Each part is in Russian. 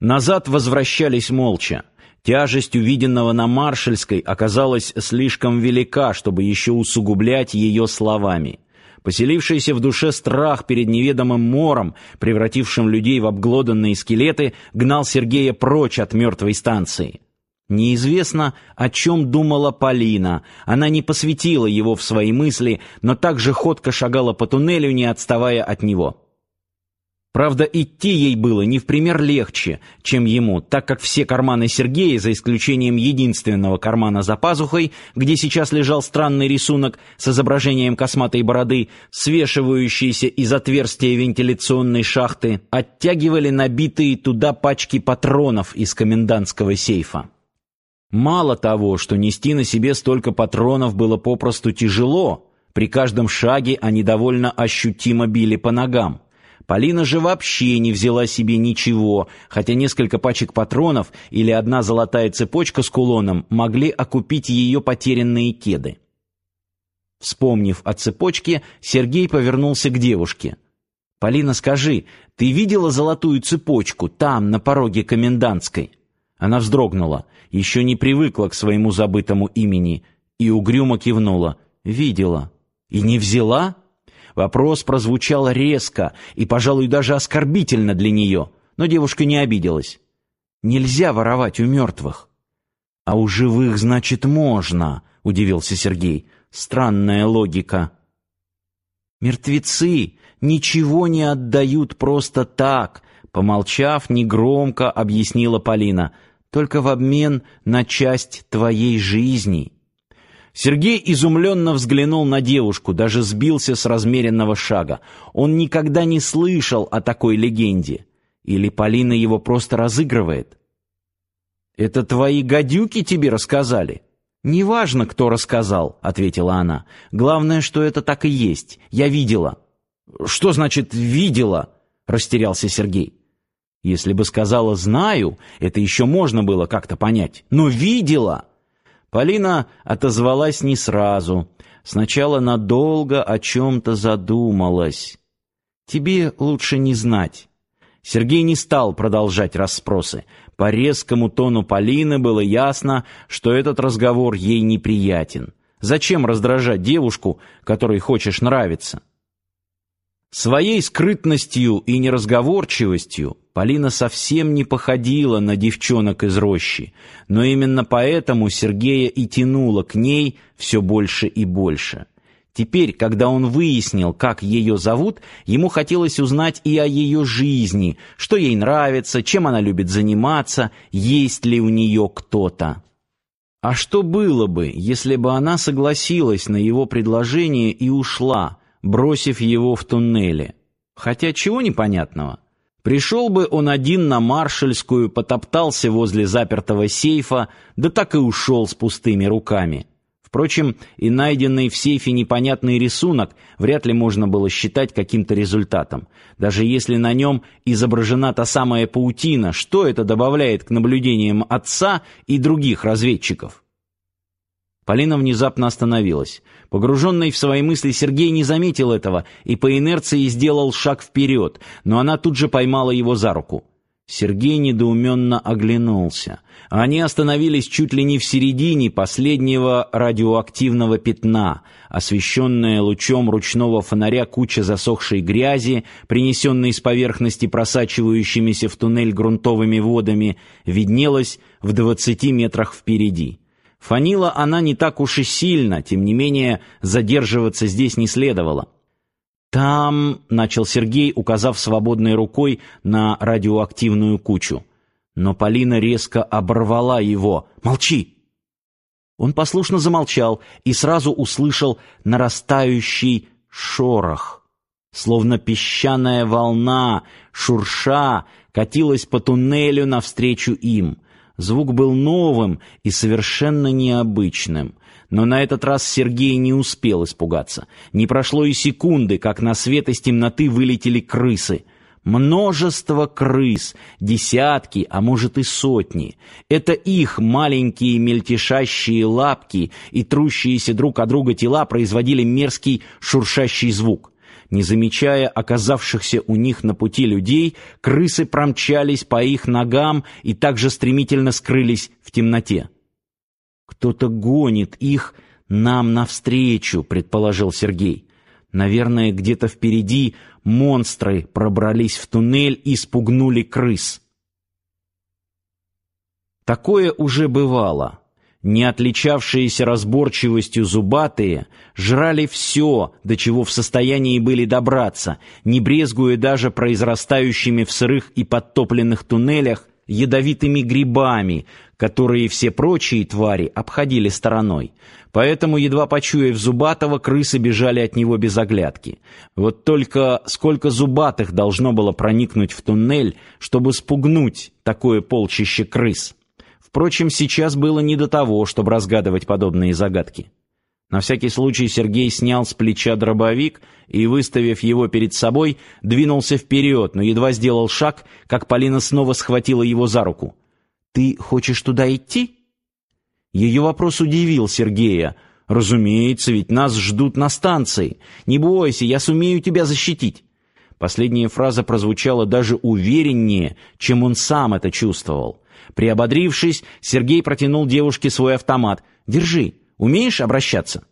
Назад возвращались молча. Тяжесть увиденного на Маршальской оказалась слишком велика, чтобы еще усугублять ее словами. Поселившийся в душе страх перед неведомым мором, превратившим людей в обглоданные скелеты, гнал Сергея прочь от мертвой станции. Неизвестно, о чем думала Полина. Она не посвятила его в свои мысли, но также ходко шагала по туннелю, не отставая от него. Правда, идти ей было не в пример легче, чем ему, так как все карманы Сергея, за исключением единственного кармана за пазухой, где сейчас лежал странный рисунок с изображением косматой бороды, свешивающийся из отверстия вентиляционной шахты, оттягивали набитые туда пачки патронов из комендантского сейфа. Мало того, что нести на себе столько патронов было попросту тяжело, при каждом шаге они довольно ощутимо били по ногам. Полина же вообще не взяла себе ничего, хотя несколько пачек патронов или одна золотая цепочка с кулоном могли окупить ее потерянные кеды. Вспомнив о цепочке, Сергей повернулся к девушке. «Полина, скажи, ты видела золотую цепочку там, на пороге комендантской?» Она вздрогнула, еще не привыкла к своему забытому имени, и угрюмо кивнула. «Видела». «И не взяла?» Вопрос прозвучал резко и, пожалуй, даже оскорбительно для нее, но девушка не обиделась. «Нельзя воровать у мертвых». «А у живых, значит, можно», — удивился Сергей. «Странная логика». «Мертвецы ничего не отдают просто так», — помолчав, негромко объяснила Полина, «только в обмен на часть твоей жизни». Сергей изумленно взглянул на девушку, даже сбился с размеренного шага. Он никогда не слышал о такой легенде. Или Полина его просто разыгрывает? «Это твои гадюки тебе рассказали?» «Неважно, кто рассказал», — ответила она. «Главное, что это так и есть. Я видела». «Что значит «видела»?» — растерялся Сергей. «Если бы сказала «знаю», это еще можно было как-то понять. Но видела...» Полина отозвалась не сразу. Сначала надолго о чем-то задумалась. «Тебе лучше не знать». Сергей не стал продолжать расспросы. По резкому тону Полины было ясно, что этот разговор ей неприятен. Зачем раздражать девушку, которой хочешь нравиться? Своей скрытностью и неразговорчивостью Полина совсем не походила на девчонок из рощи, но именно поэтому Сергея и тянуло к ней все больше и больше. Теперь, когда он выяснил, как ее зовут, ему хотелось узнать и о ее жизни, что ей нравится, чем она любит заниматься, есть ли у нее кто-то. А что было бы, если бы она согласилась на его предложение и ушла, бросив его в туннеле. Хотя чего непонятного? Пришел бы он один на Маршальскую, потоптался возле запертого сейфа, да так и ушел с пустыми руками. Впрочем, и найденный в сейфе непонятный рисунок вряд ли можно было считать каким-то результатом. Даже если на нем изображена та самая паутина, что это добавляет к наблюдениям отца и других разведчиков? Полина внезапно остановилась. Погруженный в свои мысли Сергей не заметил этого и по инерции сделал шаг вперед, но она тут же поймала его за руку. Сергей недоуменно оглянулся. Они остановились чуть ли не в середине последнего радиоактивного пятна, освещенная лучом ручного фонаря куча засохшей грязи, принесенной с поверхности просачивающимися в туннель грунтовыми водами, виднелась в двадцати метрах впереди. Фанила она не так уж и сильно, тем не менее задерживаться здесь не следовало. «Там...» — начал Сергей, указав свободной рукой на радиоактивную кучу. Но Полина резко оборвала его. «Молчи!» Он послушно замолчал и сразу услышал нарастающий шорох. Словно песчаная волна, шурша, катилась по туннелю навстречу им. Звук был новым и совершенно необычным. Но на этот раз Сергей не успел испугаться. Не прошло и секунды, как на свет из темноты вылетели крысы. Множество крыс, десятки, а может и сотни. Это их маленькие мельтешащие лапки и трущиеся друг от друга тела производили мерзкий шуршащий звук. Не замечая оказавшихся у них на пути людей, крысы промчались по их ногам и также стремительно скрылись в темноте. «Кто-то гонит их нам навстречу», — предположил Сергей. «Наверное, где-то впереди монстры пробрались в туннель и спугнули крыс». Такое уже бывало не отличавшиеся разборчивостью зубатые, жрали все, до чего в состоянии были добраться, не брезгуя даже произрастающими в сырых и подтопленных туннелях ядовитыми грибами, которые все прочие твари обходили стороной. Поэтому, едва почуяв Зубатого, крысы бежали от него без оглядки. Вот только сколько Зубатых должно было проникнуть в туннель, чтобы спугнуть такое полчище крыс? Впрочем, сейчас было не до того, чтобы разгадывать подобные загадки. На всякий случай Сергей снял с плеча дробовик и, выставив его перед собой, двинулся вперед, но едва сделал шаг, как Полина снова схватила его за руку. «Ты хочешь туда идти?» Ее вопрос удивил Сергея. «Разумеется, ведь нас ждут на станции. Не бойся, я сумею тебя защитить». Последняя фраза прозвучала даже увереннее, чем он сам это чувствовал. Приободрившись, Сергей протянул девушке свой автомат. «Держи. Умеешь обращаться?»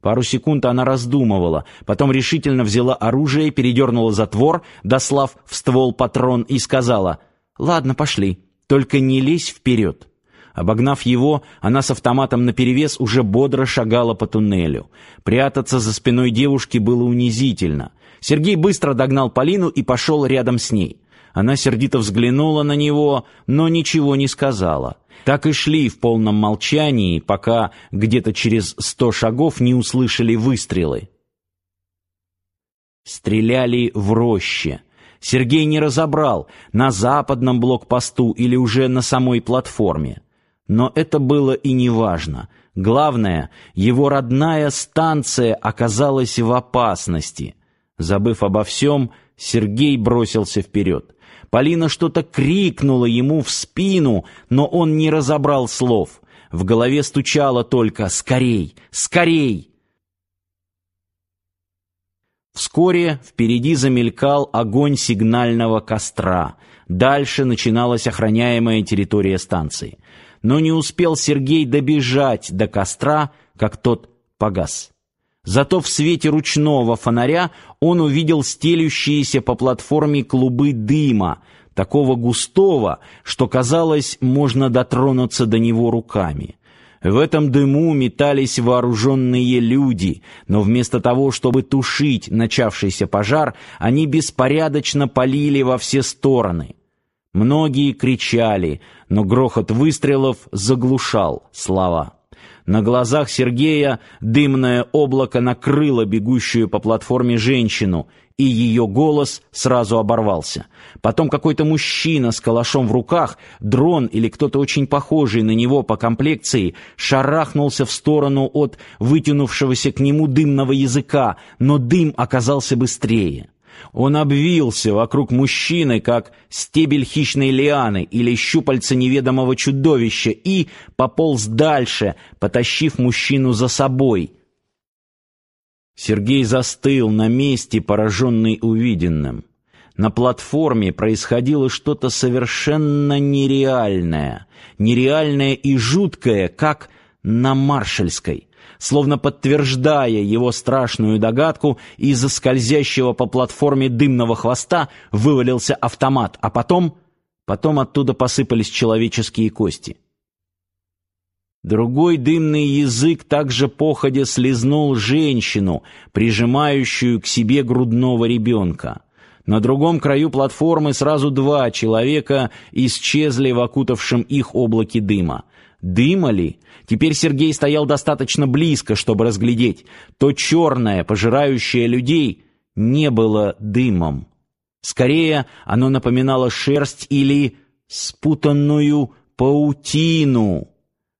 Пару секунд она раздумывала, потом решительно взяла оружие, передернула затвор, дослав в ствол патрон и сказала «Ладно, пошли, только не лезь вперед». Обогнав его, она с автоматом наперевес уже бодро шагала по туннелю. Прятаться за спиной девушки было унизительно. Сергей быстро догнал Полину и пошел рядом с ней. Она сердито взглянула на него, но ничего не сказала. Так и шли в полном молчании, пока где-то через сто шагов не услышали выстрелы. Стреляли в роще. Сергей не разобрал, на западном блокпосту или уже на самой платформе. Но это было и не важно. Главное, его родная станция оказалась в опасности. Забыв обо всем, Сергей бросился вперед. Полина что-то крикнула ему в спину, но он не разобрал слов. В голове стучало только «Скорей! Скорей!». Вскоре впереди замелькал огонь сигнального костра. Дальше начиналась охраняемая территория станции. Но не успел Сергей добежать до костра, как тот погас. Зато в свете ручного фонаря он увидел стелющиеся по платформе клубы дыма, такого густого, что казалось, можно дотронуться до него руками. В этом дыму метались вооруженные люди, но вместо того, чтобы тушить начавшийся пожар, они беспорядочно полили во все стороны. Многие кричали, но грохот выстрелов заглушал слова. На глазах Сергея дымное облако накрыло бегущую по платформе женщину, и ее голос сразу оборвался. Потом какой-то мужчина с калашом в руках, дрон или кто-то очень похожий на него по комплекции, шарахнулся в сторону от вытянувшегося к нему дымного языка, но дым оказался быстрее. Он обвился вокруг мужчины, как стебель хищной лианы или щупальца неведомого чудовища, и пополз дальше, потащив мужчину за собой. Сергей застыл на месте, пораженный увиденным. На платформе происходило что-то совершенно нереальное, нереальное и жуткое, как на Маршальской словно подтверждая его страшную догадку, из-за скользящего по платформе дымного хвоста вывалился автомат, а потом... Потом оттуда посыпались человеческие кости. Другой дымный язык также походя слезнул женщину, прижимающую к себе грудного ребенка. На другом краю платформы сразу два человека исчезли в окутавшем их облаке дыма. Дыма ли? Теперь Сергей стоял достаточно близко, чтобы разглядеть. То черное, пожирающее людей, не было дымом. Скорее, оно напоминало шерсть или спутанную паутину.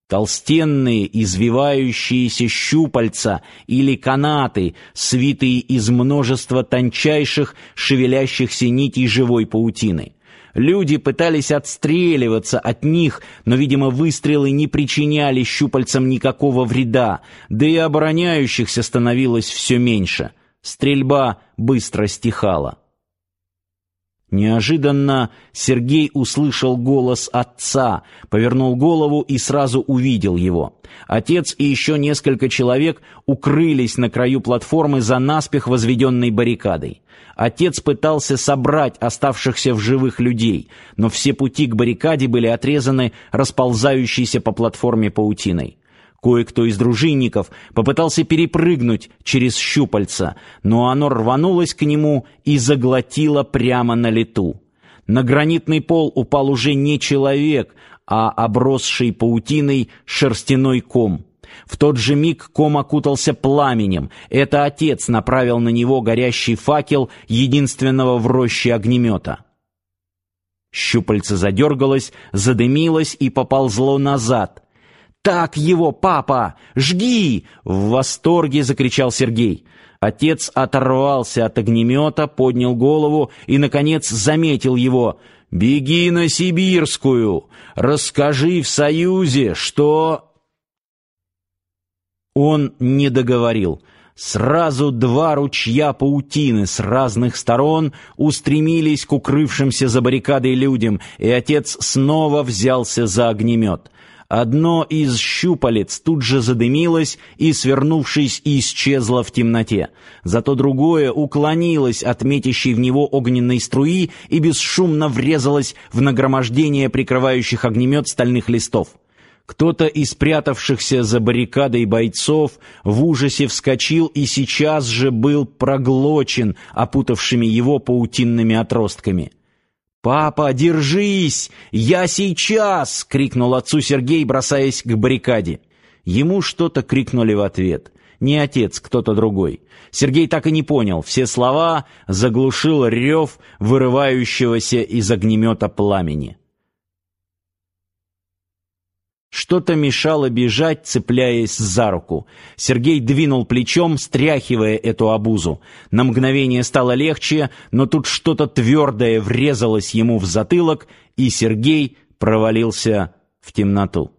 Толстенные, извивающиеся щупальца или канаты, свитые из множества тончайших, шевелящихся нитей живой паутины. Люди пытались отстреливаться от них, но, видимо, выстрелы не причиняли щупальцам никакого вреда, да и обороняющихся становилось все меньше. Стрельба быстро стихала. Неожиданно Сергей услышал голос отца, повернул голову и сразу увидел его. Отец и еще несколько человек укрылись на краю платформы за наспех возведенной баррикадой. Отец пытался собрать оставшихся в живых людей, но все пути к баррикаде были отрезаны расползающейся по платформе паутиной. Кое-кто из дружинников попытался перепрыгнуть через щупальца, но оно рванулось к нему и заглотило прямо на лету. На гранитный пол упал уже не человек, а обросший паутиной шерстяной ком. В тот же миг ком окутался пламенем. Это отец направил на него горящий факел единственного в роще огнемета. Щупальце задергалось, задымилось и поползло назад — «Так его, папа! Жги!» — в восторге закричал Сергей. Отец оторвался от огнемета, поднял голову и, наконец, заметил его. «Беги на Сибирскую! Расскажи в Союзе, что...» Он не договорил. Сразу два ручья паутины с разных сторон устремились к укрывшимся за баррикадой людям, и отец снова взялся за огнемет. Одно из щупалец тут же задымилось и, свернувшись, исчезло в темноте. Зато другое уклонилось от метящей в него огненной струи и бесшумно врезалось в нагромождение прикрывающих огнемет стальных листов. Кто-то из спрятавшихся за баррикадой бойцов в ужасе вскочил и сейчас же был проглочен опутавшими его паутинными отростками. «Папа, держись! Я сейчас!» — крикнул отцу Сергей, бросаясь к баррикаде. Ему что-то крикнули в ответ. Не отец, кто-то другой. Сергей так и не понял. Все слова заглушил рев вырывающегося из огнемета пламени. Что-то мешало бежать, цепляясь за руку. Сергей двинул плечом, стряхивая эту обузу. На мгновение стало легче, но тут что-то твердое врезалось ему в затылок, и Сергей провалился в темноту.